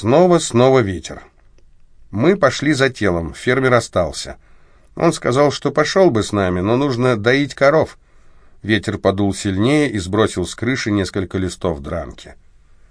Снова, снова ветер. Мы пошли за телом, фермер остался. Он сказал, что пошел бы с нами, но нужно доить коров. Ветер подул сильнее и сбросил с крыши несколько листов дранки.